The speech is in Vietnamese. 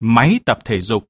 máy tập thể dục.